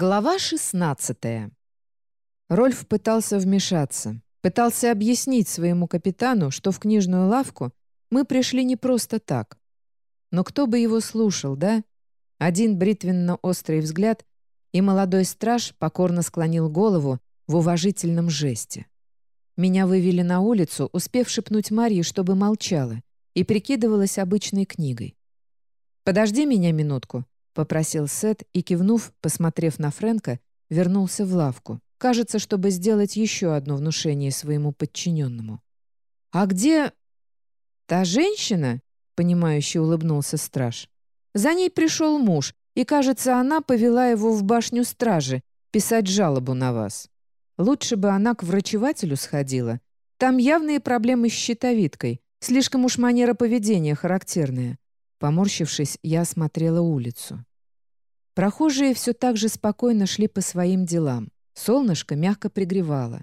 Глава 16 Рольф пытался вмешаться, пытался объяснить своему капитану, что в книжную лавку мы пришли не просто так. Но кто бы его слушал, да? Один бритвенно-острый взгляд, и молодой страж покорно склонил голову в уважительном жесте. Меня вывели на улицу, успев шепнуть Марье, чтобы молчала, и прикидывалась обычной книгой. «Подожди меня минутку», — попросил Сет и, кивнув, посмотрев на Фрэнка, вернулся в лавку. Кажется, чтобы сделать еще одно внушение своему подчиненному. «А где...» «Та женщина?» — понимающе улыбнулся страж. «За ней пришел муж, и, кажется, она повела его в башню стражи писать жалобу на вас. Лучше бы она к врачевателю сходила. Там явные проблемы с щитовидкой, слишком уж манера поведения характерная. Поморщившись, я осмотрела улицу. Прохожие все так же спокойно шли по своим делам. Солнышко мягко пригревало.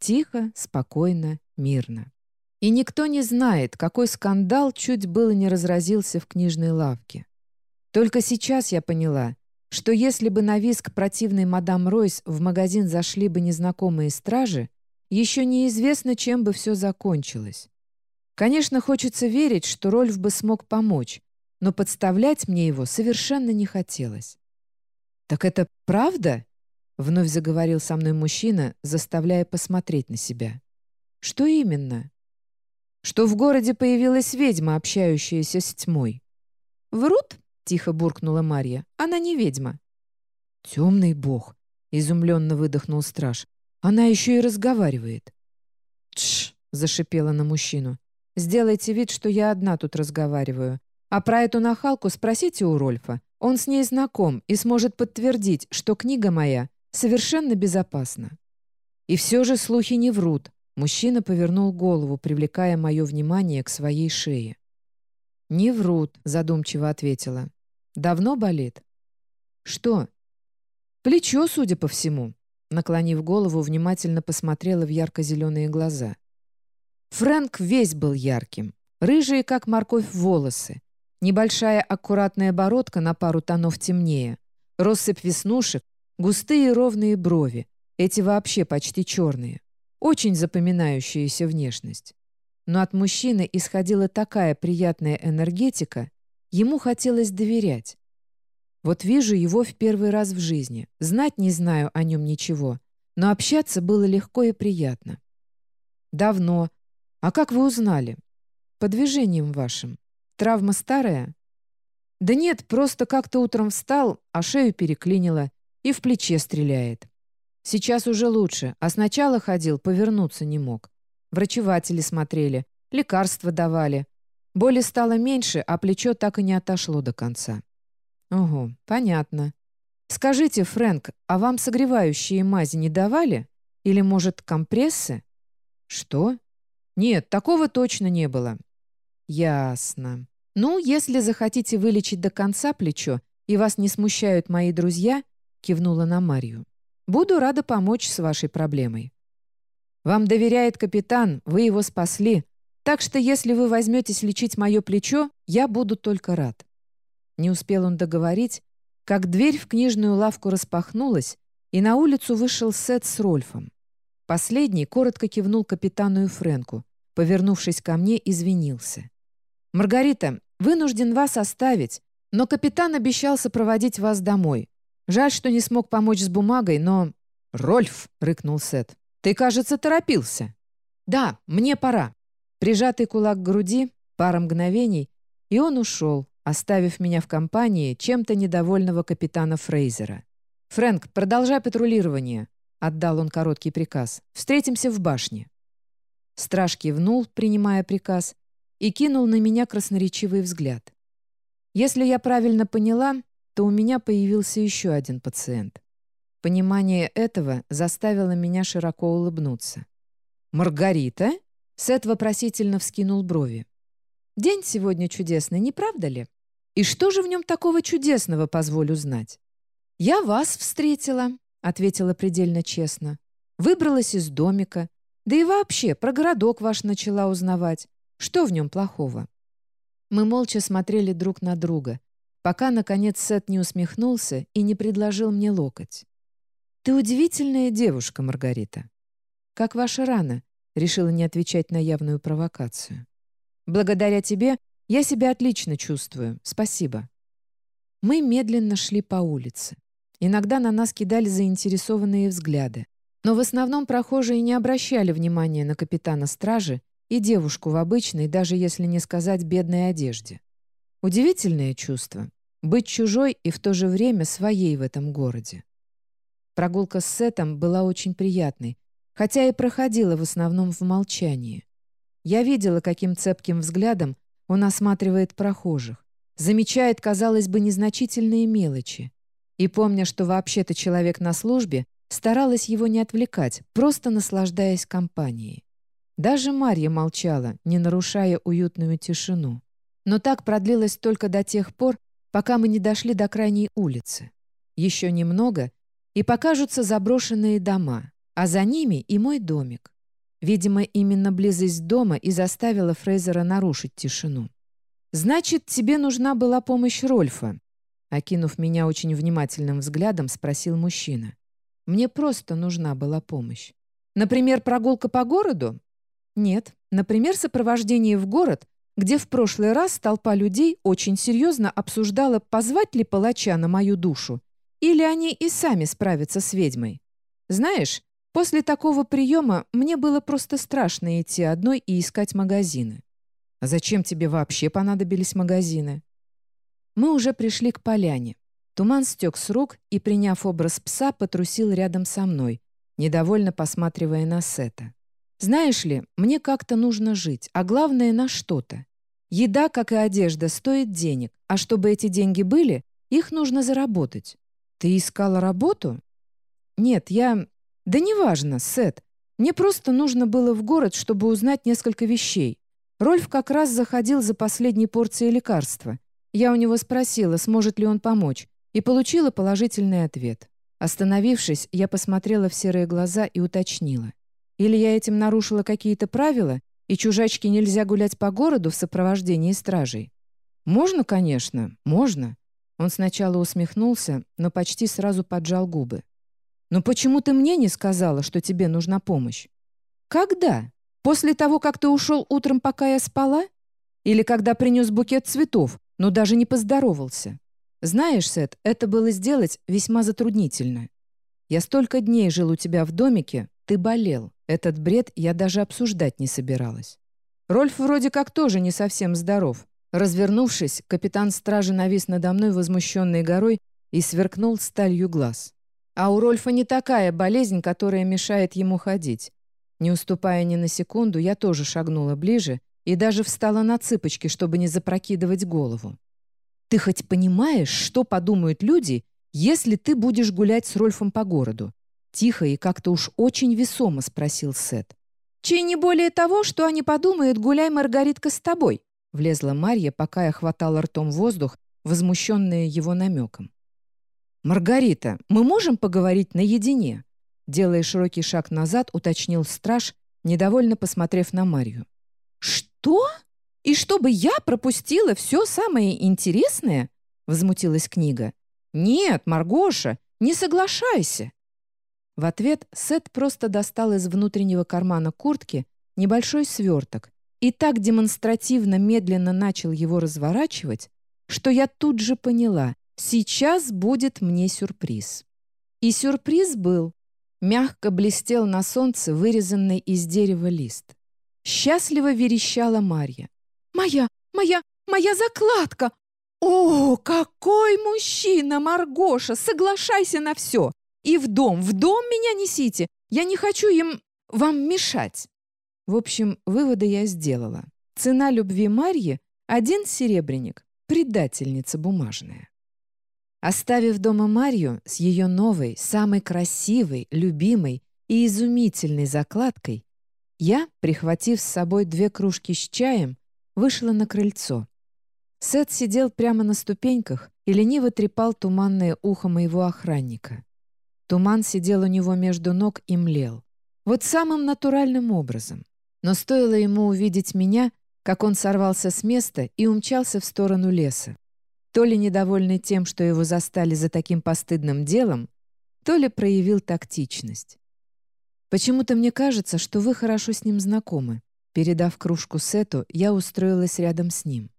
Тихо, спокойно, мирно. И никто не знает, какой скандал чуть было не разразился в книжной лавке. Только сейчас я поняла, что если бы на виск противной мадам Ройс в магазин зашли бы незнакомые стражи, еще неизвестно, чем бы все закончилось. Конечно, хочется верить, что Рольф бы смог помочь, но подставлять мне его совершенно не хотелось. «Так это правда?» — вновь заговорил со мной мужчина, заставляя посмотреть на себя. «Что именно?» «Что в городе появилась ведьма, общающаяся с тьмой». «Врут?» — тихо буркнула Марья. «Она не ведьма». «Темный бог!» — изумленно выдохнул страж. «Она еще и разговаривает». «Тш!» — зашипела на мужчину. «Сделайте вид, что я одна тут разговариваю, а про эту нахалку спросите у Рольфа. Он с ней знаком и сможет подтвердить, что книга моя совершенно безопасна. И все же слухи не врут. Мужчина повернул голову, привлекая мое внимание к своей шее. «Не врут», — задумчиво ответила. «Давно болит?» «Что?» «Плечо, судя по всему», — наклонив голову, внимательно посмотрела в ярко-зеленые глаза. Фрэнк весь был ярким, рыжие, как морковь, волосы, Небольшая аккуратная бородка на пару тонов темнее, россыпь веснушек, густые ровные брови, эти вообще почти черные. Очень запоминающаяся внешность. Но от мужчины исходила такая приятная энергетика, ему хотелось доверять. Вот вижу его в первый раз в жизни, знать не знаю о нем ничего, но общаться было легко и приятно. «Давно. А как вы узнали?» «По движениям вашим». Травма старая? Да нет, просто как-то утром встал, а шею переклинило и в плече стреляет. Сейчас уже лучше, а сначала ходил, повернуться не мог. Врачеватели смотрели, лекарства давали. Боли стало меньше, а плечо так и не отошло до конца. Ого, понятно. Скажите, Фрэнк, а вам согревающие мази не давали? Или, может, компрессы? Что? Нет, такого точно не было. «Ясно. Ну, если захотите вылечить до конца плечо, и вас не смущают мои друзья», кивнула на Марию, «буду рада помочь с вашей проблемой. Вам доверяет капитан, вы его спасли, так что если вы возьметесь лечить мое плечо, я буду только рад». Не успел он договорить, как дверь в книжную лавку распахнулась, и на улицу вышел Сет с Рольфом. Последний коротко кивнул капитану и Фрэнку, повернувшись ко мне, извинился. «Маргарита, вынужден вас оставить, но капитан обещал сопроводить вас домой. Жаль, что не смог помочь с бумагой, но...» «Рольф!» — рыкнул Сет. «Ты, кажется, торопился». «Да, мне пора». Прижатый кулак к груди, пара мгновений, и он ушел, оставив меня в компании чем-то недовольного капитана Фрейзера. «Фрэнк, продолжай патрулирование», — отдал он короткий приказ. «Встретимся в башне». Страж кивнул, принимая приказ, и кинул на меня красноречивый взгляд. Если я правильно поняла, то у меня появился еще один пациент. Понимание этого заставило меня широко улыбнуться. «Маргарита?» — Сет вопросительно вскинул брови. «День сегодня чудесный, не правда ли? И что же в нем такого чудесного, позволю знать?» «Я вас встретила», — ответила предельно честно. «Выбралась из домика, да и вообще про городок ваш начала узнавать. Что в нем плохого? Мы молча смотрели друг на друга, пока, наконец, Сет не усмехнулся и не предложил мне локоть. «Ты удивительная девушка, Маргарита». «Как ваша рана?» — решила не отвечать на явную провокацию. «Благодаря тебе я себя отлично чувствую. Спасибо». Мы медленно шли по улице. Иногда на нас кидали заинтересованные взгляды. Но в основном прохожие не обращали внимания на капитана стражи и девушку в обычной, даже если не сказать бедной одежде. Удивительное чувство — быть чужой и в то же время своей в этом городе. Прогулка с Сетом была очень приятной, хотя и проходила в основном в молчании. Я видела, каким цепким взглядом он осматривает прохожих, замечает, казалось бы, незначительные мелочи. И помня, что вообще-то человек на службе, старалась его не отвлекать, просто наслаждаясь компанией. Даже Марья молчала, не нарушая уютную тишину. Но так продлилось только до тех пор, пока мы не дошли до крайней улицы. Еще немного, и покажутся заброшенные дома, а за ними и мой домик. Видимо, именно близость дома и заставила Фрейзера нарушить тишину. «Значит, тебе нужна была помощь Рольфа?» Окинув меня очень внимательным взглядом, спросил мужчина. «Мне просто нужна была помощь. Например, прогулка по городу?» «Нет. Например, сопровождение в город, где в прошлый раз толпа людей очень серьезно обсуждала, позвать ли палача на мою душу, или они и сами справятся с ведьмой. Знаешь, после такого приема мне было просто страшно идти одной и искать магазины. А зачем тебе вообще понадобились магазины? Мы уже пришли к поляне. Туман стек с рук и, приняв образ пса, потрусил рядом со мной, недовольно посматривая на Сета. Знаешь ли, мне как-то нужно жить, а главное — на что-то. Еда, как и одежда, стоит денег, а чтобы эти деньги были, их нужно заработать. Ты искала работу? Нет, я... Да неважно, Сет. Мне просто нужно было в город, чтобы узнать несколько вещей. Рольф как раз заходил за последней порцией лекарства. Я у него спросила, сможет ли он помочь, и получила положительный ответ. Остановившись, я посмотрела в серые глаза и уточнила. Или я этим нарушила какие-то правила, и чужачке нельзя гулять по городу в сопровождении стражей? Можно, конечно, можно. Он сначала усмехнулся, но почти сразу поджал губы. «Но почему ты мне не сказала, что тебе нужна помощь?» «Когда? После того, как ты ушел утром, пока я спала? Или когда принес букет цветов, но даже не поздоровался? Знаешь, Сет, это было сделать весьма затруднительно. Я столько дней жил у тебя в домике, ты болел. Этот бред я даже обсуждать не собиралась. Рольф вроде как тоже не совсем здоров. Развернувшись, капитан стражи навис надо мной возмущенной горой и сверкнул сталью глаз. А у Рольфа не такая болезнь, которая мешает ему ходить. Не уступая ни на секунду, я тоже шагнула ближе и даже встала на цыпочки, чтобы не запрокидывать голову. «Ты хоть понимаешь, что подумают люди, если ты будешь гулять с Рольфом по городу?» Тихо и как-то уж очень весомо спросил Сет. «Чей не более того, что они подумают, гуляй, Маргаритка, с тобой», влезла Марья, пока я хватала ртом воздух, возмущенная его намеком. «Маргарита, мы можем поговорить наедине?» Делая широкий шаг назад, уточнил страж, недовольно посмотрев на Марью. «Что? И чтобы я пропустила все самое интересное?» Возмутилась книга. «Нет, Маргоша, не соглашайся. В ответ Сет просто достал из внутреннего кармана куртки небольшой сверток и так демонстративно медленно начал его разворачивать, что я тут же поняла, сейчас будет мне сюрприз. И сюрприз был. Мягко блестел на солнце вырезанный из дерева лист. Счастливо верещала Марья. «Моя, моя, моя закладка! О, какой мужчина, Маргоша! Соглашайся на все! И в дом, в дом меня несите. Я не хочу им вам мешать». В общем, выводы я сделала. Цена любви Марьи — один серебряник, предательница бумажная. Оставив дома Марью с ее новой, самой красивой, любимой и изумительной закладкой, я, прихватив с собой две кружки с чаем, вышла на крыльцо. Сет сидел прямо на ступеньках и лениво трепал туманное ухо моего охранника. Туман сидел у него между ног и млел. Вот самым натуральным образом. Но стоило ему увидеть меня, как он сорвался с места и умчался в сторону леса. То ли недовольный тем, что его застали за таким постыдным делом, то ли проявил тактичность. Почему-то мне кажется, что вы хорошо с ним знакомы. Передав кружку Сету, я устроилась рядом с ним.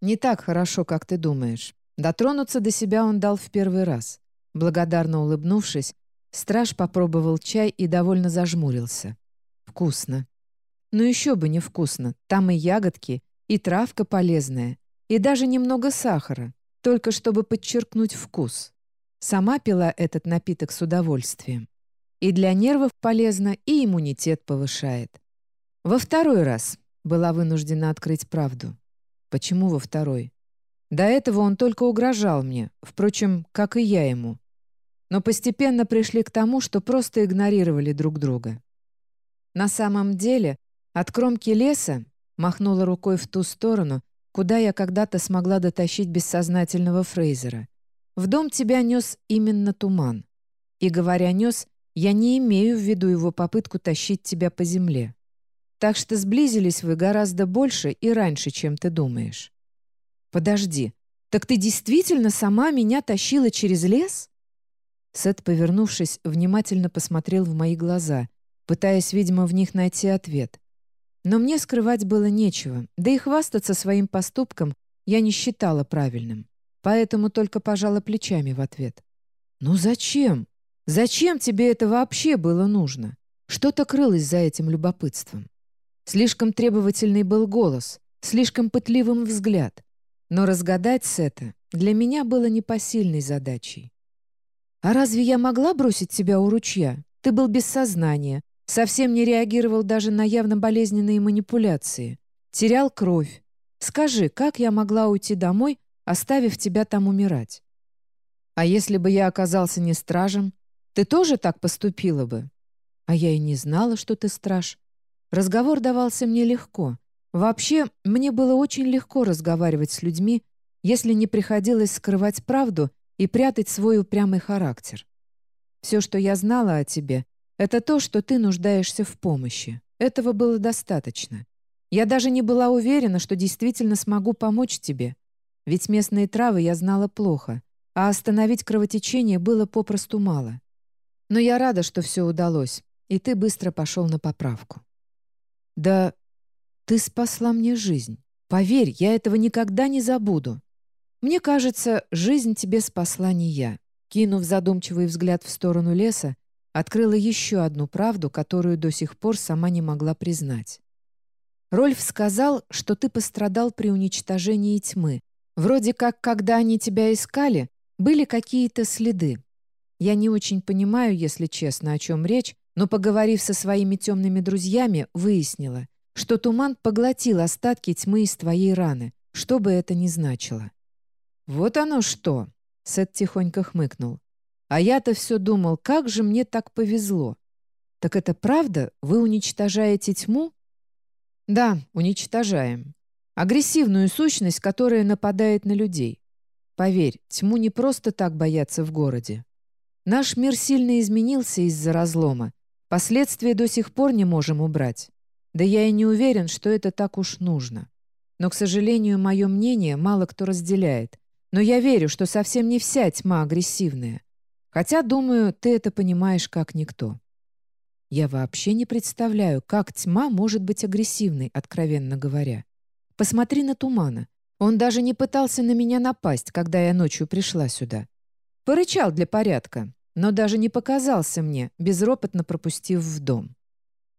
Не так хорошо, как ты думаешь. Дотронуться до себя он дал в первый раз. Благодарно улыбнувшись, страж попробовал чай и довольно зажмурился. Вкусно. Ну еще бы не вкусно. Там и ягодки, и травка полезная, и даже немного сахара, только чтобы подчеркнуть вкус. Сама пила этот напиток с удовольствием. И для нервов полезно, и иммунитет повышает. Во второй раз была вынуждена открыть правду. Почему во второй? До этого он только угрожал мне, впрочем, как и я ему. Но постепенно пришли к тому, что просто игнорировали друг друга. На самом деле, от кромки леса махнула рукой в ту сторону, куда я когда-то смогла дотащить бессознательного Фрейзера. В дом тебя нес именно туман. И, говоря «нес», я не имею в виду его попытку тащить тебя по земле. Так что сблизились вы гораздо больше и раньше, чем ты думаешь. Подожди, так ты действительно сама меня тащила через лес? Сет, повернувшись, внимательно посмотрел в мои глаза, пытаясь, видимо, в них найти ответ. Но мне скрывать было нечего, да и хвастаться своим поступком я не считала правильным, поэтому только пожала плечами в ответ. «Ну зачем? Зачем тебе это вообще было нужно? Что-то крылось за этим любопытством. Слишком требовательный был голос, слишком пытливым взгляд. Но разгадать это для меня было непосильной задачей. «А разве я могла бросить тебя у ручья? Ты был без сознания, совсем не реагировал даже на явно болезненные манипуляции, терял кровь. Скажи, как я могла уйти домой, оставив тебя там умирать? А если бы я оказался не стражем, ты тоже так поступила бы? А я и не знала, что ты страж. Разговор давался мне легко. Вообще, мне было очень легко разговаривать с людьми, если не приходилось скрывать правду и прятать свой упрямый характер. Все, что я знала о тебе, это то, что ты нуждаешься в помощи. Этого было достаточно. Я даже не была уверена, что действительно смогу помочь тебе. Ведь местные травы я знала плохо, а остановить кровотечение было попросту мало. Но я рада, что все удалось, и ты быстро пошел на поправку. «Да ты спасла мне жизнь. Поверь, я этого никогда не забуду. Мне кажется, жизнь тебе спасла не я». Кинув задумчивый взгляд в сторону леса, открыла еще одну правду, которую до сих пор сама не могла признать. Рольф сказал, что ты пострадал при уничтожении тьмы. Вроде как, когда они тебя искали, были какие-то следы. Я не очень понимаю, если честно, о чем речь, но, поговорив со своими темными друзьями, выяснила, что туман поглотил остатки тьмы из твоей раны, что бы это ни значило. «Вот оно что!» — Сет тихонько хмыкнул. «А я-то все думал, как же мне так повезло!» «Так это правда? Вы уничтожаете тьму?» «Да, уничтожаем. Агрессивную сущность, которая нападает на людей. Поверь, тьму не просто так боятся в городе. Наш мир сильно изменился из-за разлома, Последствия до сих пор не можем убрать. Да я и не уверен, что это так уж нужно. Но, к сожалению, мое мнение мало кто разделяет. Но я верю, что совсем не вся тьма агрессивная. Хотя, думаю, ты это понимаешь как никто. Я вообще не представляю, как тьма может быть агрессивной, откровенно говоря. Посмотри на тумана. Он даже не пытался на меня напасть, когда я ночью пришла сюда. Порычал для порядка, но даже не показался мне, безропотно пропустив в дом.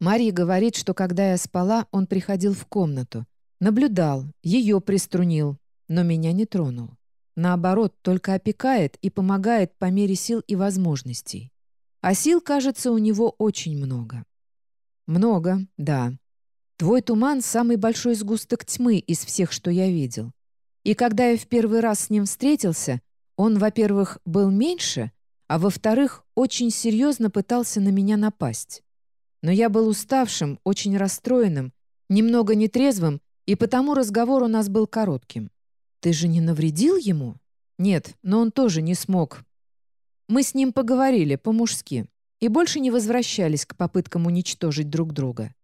Мария говорит, что когда я спала, он приходил в комнату, наблюдал, ее приструнил, но меня не тронул. Наоборот, только опекает и помогает по мере сил и возможностей. А сил, кажется, у него очень много. Много, да. Твой туман — самый большой сгусток тьмы из всех, что я видел. И когда я в первый раз с ним встретился, он, во-первых, был меньше, а во-вторых, очень серьезно пытался на меня напасть. Но я был уставшим, очень расстроенным, немного нетрезвым, и потому разговор у нас был коротким. «Ты же не навредил ему?» «Нет, но он тоже не смог. Мы с ним поговорили по-мужски и больше не возвращались к попыткам уничтожить друг друга.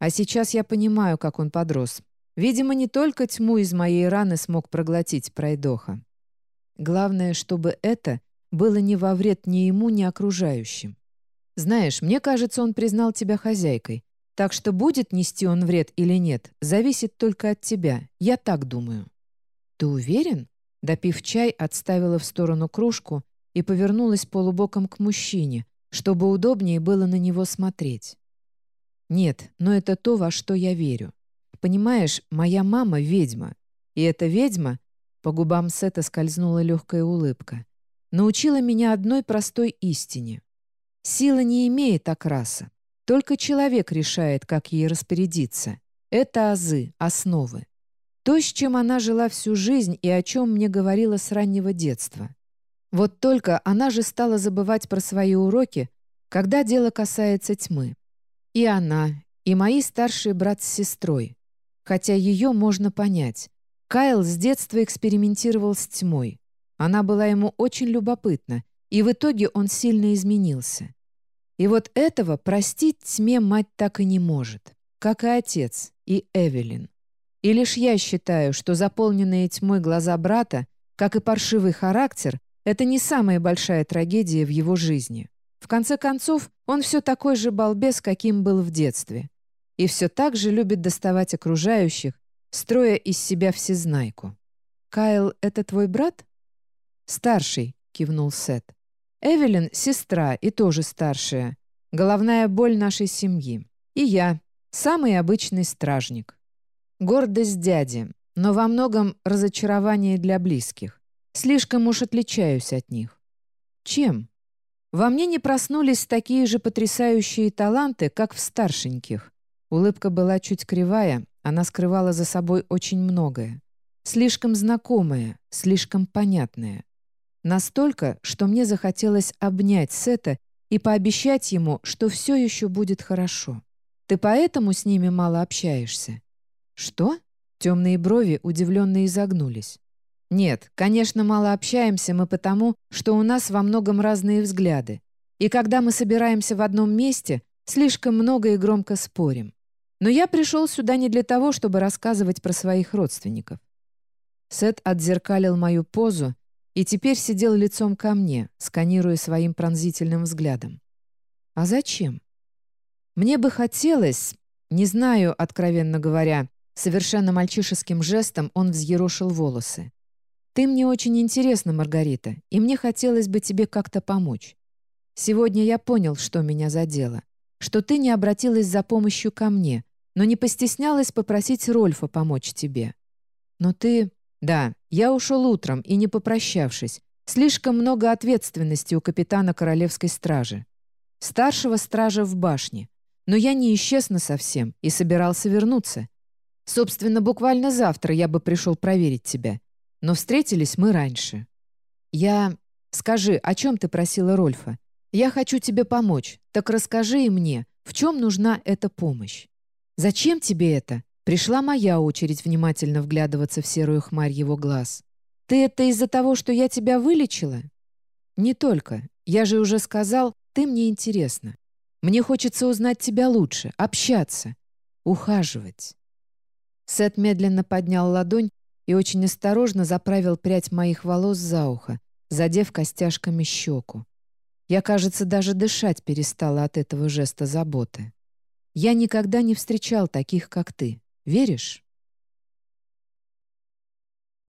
А сейчас я понимаю, как он подрос. Видимо, не только тьму из моей раны смог проглотить пройдоха. Главное, чтобы это было не во вред ни ему, ни окружающим. Знаешь, мне кажется, он признал тебя хозяйкой, так что будет нести он вред или нет, зависит только от тебя, я так думаю. Ты уверен? Допив чай, отставила в сторону кружку и повернулась полубоком к мужчине, чтобы удобнее было на него смотреть. Нет, но это то, во что я верю. Понимаешь, моя мама — ведьма. И эта ведьма, по губам Сета скользнула легкая улыбка, научила меня одной простой истине. Сила не имеет окраса. Только человек решает, как ей распорядиться. Это азы, основы. То, с чем она жила всю жизнь и о чем мне говорила с раннего детства. Вот только она же стала забывать про свои уроки, когда дело касается тьмы. И она, и мои старший брат с сестрой. Хотя ее можно понять. Кайл с детства экспериментировал с тьмой. Она была ему очень любопытна, и в итоге он сильно изменился. И вот этого простить тьме мать так и не может, как и отец, и Эвелин. И лишь я считаю, что заполненные тьмой глаза брата, как и паршивый характер, это не самая большая трагедия в его жизни. В конце концов, он все такой же балбес, каким был в детстве. И все так же любит доставать окружающих, строя из себя всезнайку. «Кайл — это твой брат?» «Старший», — кивнул Сет. Эвелин — сестра и тоже старшая. Головная боль нашей семьи. И я — самый обычный стражник. Гордость дяди, но во многом разочарование для близких. Слишком уж отличаюсь от них. Чем? Во мне не проснулись такие же потрясающие таланты, как в старшеньких. Улыбка была чуть кривая, она скрывала за собой очень многое. Слишком знакомое, слишком понятное. Настолько, что мне захотелось обнять Сета и пообещать ему, что все еще будет хорошо. Ты поэтому с ними мало общаешься? Что? Темные брови удивленно изогнулись. Нет, конечно, мало общаемся мы потому, что у нас во многом разные взгляды. И когда мы собираемся в одном месте, слишком много и громко спорим. Но я пришел сюда не для того, чтобы рассказывать про своих родственников. Сет отзеркалил мою позу и теперь сидел лицом ко мне, сканируя своим пронзительным взглядом. А зачем? Мне бы хотелось, не знаю, откровенно говоря, совершенно мальчишеским жестом он взъерошил волосы. «Ты мне очень интересна, Маргарита, и мне хотелось бы тебе как-то помочь. Сегодня я понял, что меня задело, что ты не обратилась за помощью ко мне, но не постеснялась попросить Рольфа помочь тебе. Но ты да, я ушел утром и не попрощавшись. Слишком много ответственности у капитана Королевской стражи. Старшего стража в башне. Но я не исчез насовсем и собирался вернуться. Собственно, буквально завтра я бы пришел проверить тебя. Но встретились мы раньше. Я... Скажи, о чем ты просила Рольфа? Я хочу тебе помочь. Так расскажи и мне, в чем нужна эта помощь. Зачем тебе это? Пришла моя очередь внимательно вглядываться в серую хмарь его глаз. «Ты это из-за того, что я тебя вылечила?» «Не только. Я же уже сказал, ты мне интересна. Мне хочется узнать тебя лучше, общаться, ухаживать». Сет медленно поднял ладонь и очень осторожно заправил прядь моих волос за ухо, задев костяшками щеку. Я, кажется, даже дышать перестала от этого жеста заботы. Я никогда не встречал таких, как ты. Веришь?»